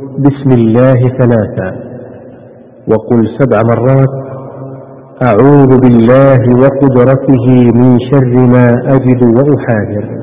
بسم الله ثلاثا. وقل سبع مرات أعوذ بالله وقدرته من شر ما أجد وأحاذر.